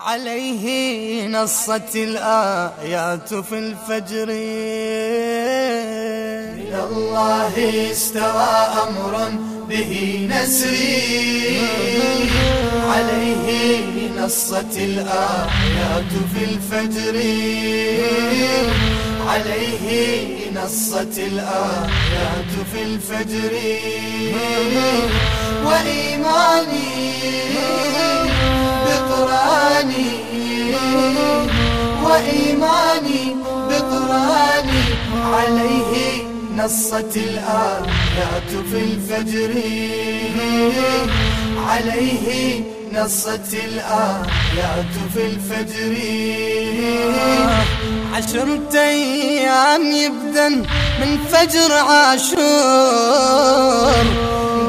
عليه نصت الآيات في الفجر. من الله استوى أمر به نسري. عليه نصت الآيات في الفجر. عليه نصت الآيات في الفجر. وإيماني بقرآني وإيماني بقرآني عليه نصت الآيات في الفجر. عليه نصت الآيات في الفجر. عشرة أيام يبدأ من فجر عاشور.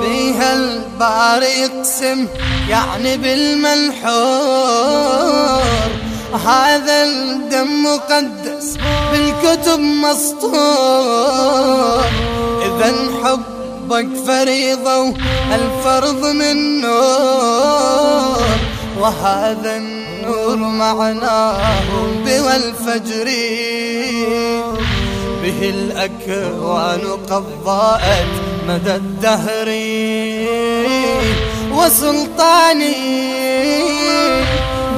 بيها الباري يقسم يعني بالمنحور هذا الدم مقدس بالكتب مسطور. إذا حبك فريضة الفرض من نور؟ وهذا النور معناه بالفجر به الأكوان قد ضاءت مدى الدهر. وسلطاني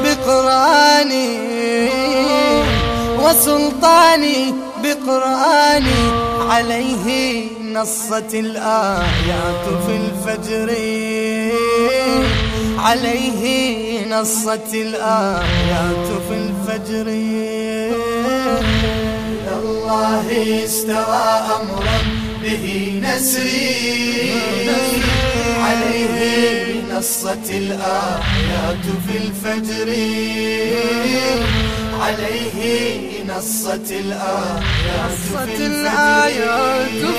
بقراني وسلطاني بقراني عليه نصت الآيات في الفجر. عليه نصت الآيات في الفجر. الله استوى أمرا به نسري. عليه نصت الآيات في الفجر. عليه نصت الآيات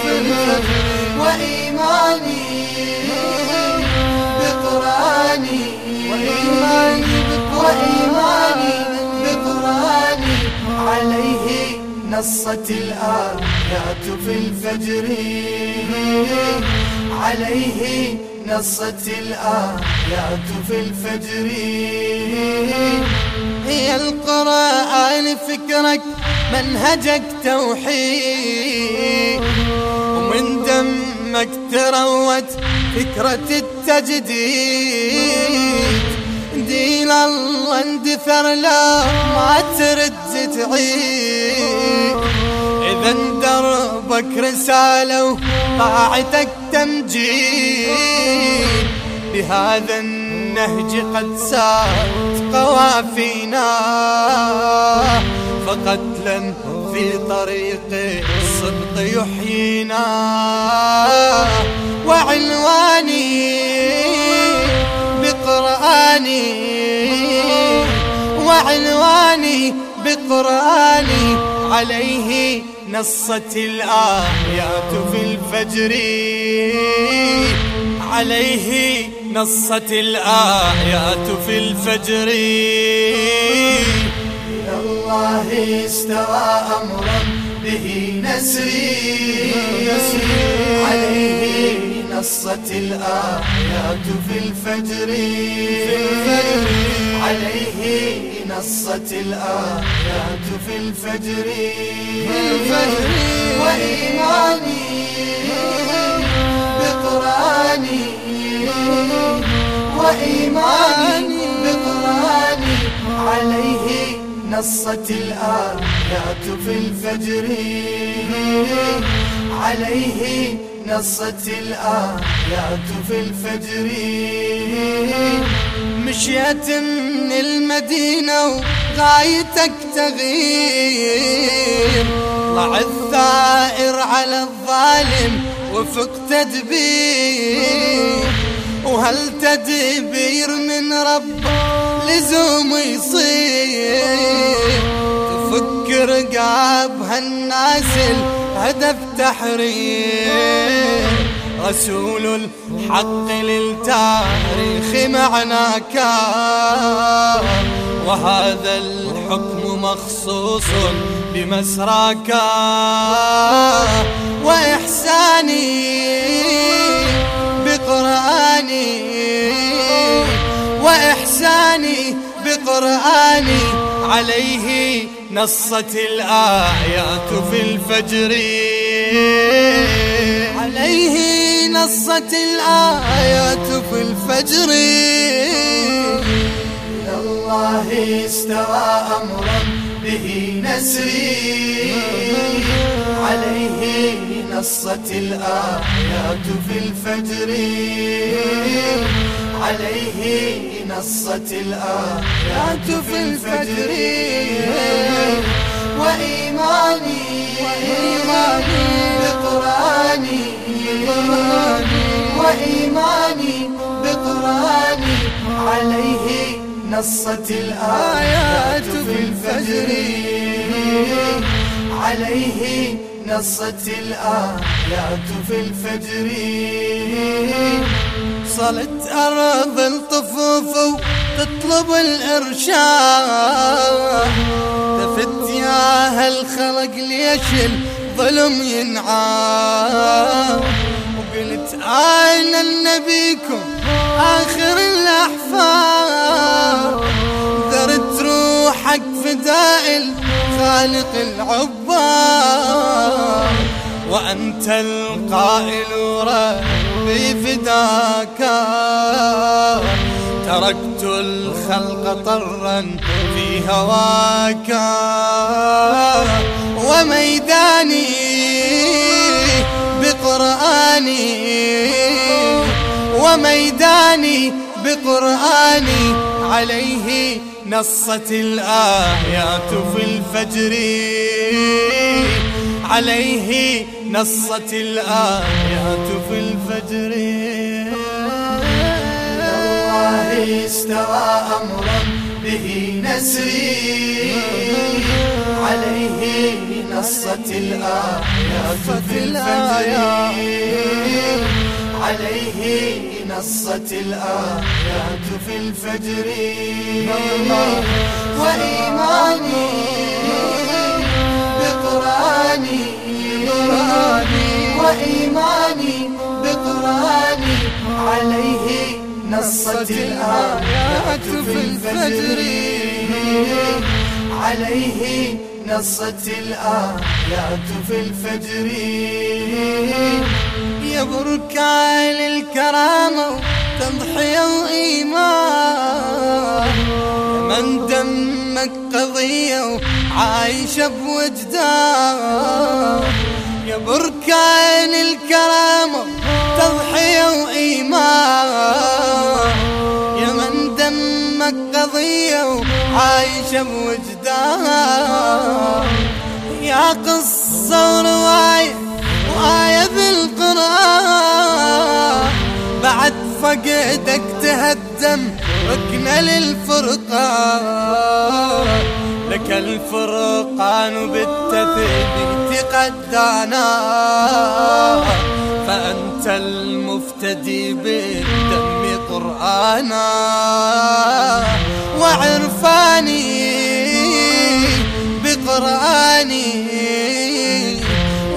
في الفجر. وإيماني. وإيماني بقراني عليه نصت الآيات في الفجر. عليه نصت الآيات في الفجر. هي القرآن فكرك منهجك توحيد. ومن دمك تروت فكرة التجديد. دين الله اندثر لا ما ترد تعيد إذا دربك رسالة وطاعتك تمجيد بهذا النهج قد سارت قوافينا. فقتلا في طريق الصدق يحيينا. بقرآني عليه نصت الآيات في الفجر. عليه نصت الآيات في الفجر. الله استوى أمرا به نسري. عليه نصت الآيات في الفجر. عليه نصت الآيات في الفجر. وإيماني بقرآني. وإيماني بقرآني. عليه نصت الآيات في الفجر. عليه نصت الآيات في الفجر. مشيت من المدينة وغايتك تغيير طلع الثائر على الظالم وفق تدبير. وهل تدبير من رب لزوم يصير. تفكر قاب هالناس الهدف تحرير. رسول الحق للتاريخ معناك وهذا الحكم مخصوص بمسراك وإحساني بقرآني وإحساني بقرآني عليه نصت الآيات في الفجر. عليه نصت الآيات في الفجر. الله استوى أمرا به نسري. عليه نصت الآيات في الفجر. عليه نصت الآيات في الفجر وإيماني بقرآني وإيماني بقرآني. عليه نصت الآيات في الفجر عليه نصت الآيات في الفجر. صلت أرض الطفوف تطلب الإرشاد. تفت يا هالخلق ليش الظلم ينعاد. وقلت أين نبيكم آخر الأحفاد. ذرت روحك فداء الخالق العباد. وأنت القائل ربي فداك تركت الخلق طرا في هواك. وميداني بقرآني. وميداني بقرآني. عليه نصت الآيات في الفجر. عليه نصت الآيات في الفجر. الله استوى أمرا به نسري. عليه نصت الآيات في الفجر. عليه نصت الآيات في الفجر. وإيماني بقرآني وإيماني بقرآني عليه نصت الآيات في الفجر. عليه نصت الآيات في الفجر. يا بركان الكرامة تضحية وإيمان من دمك قضية وعايشة بوجدان. بركان الكرامة تضحية وإيمان. يا من دمك قضية وعايشة بوجدان. يا قصة ورواية وآية بالقرآن. بعد فقدك تهدم ركن للفرقان. لك الفرقان بالتثبيت قدانا فأنت المفتدي بالدم قرآنا. وعرفاني بقرآني.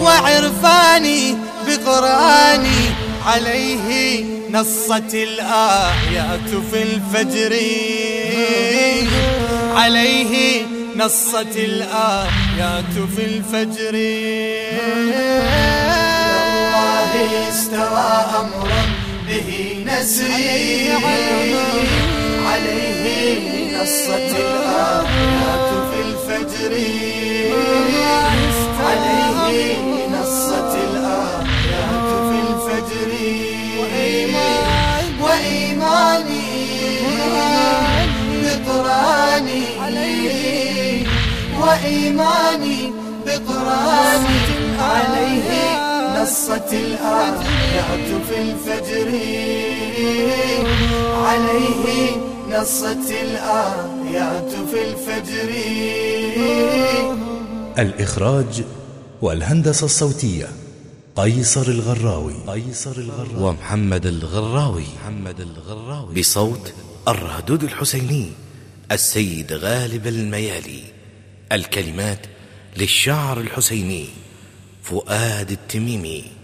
وعرفاني بقرآني. عليه نصت الآيات في الفجر. عليه نصت الآيات في الفجر. الله استوى أمرا به نسري عليه نصت الآيات في الفجر. وإيماني بقرآني عليه نصت الآيات في الفجر. عليه نصت الآيات في الفجر. الإخراج والهندسة الصوتية قيصر الغراوي. قيصر الغراوي. ومحمد الغراوي. محمد الغراوي. بصوت الرهدود الحسيني السيد غالب الميالي. الكلمات للشاعر الحسيني فؤاد التميمي.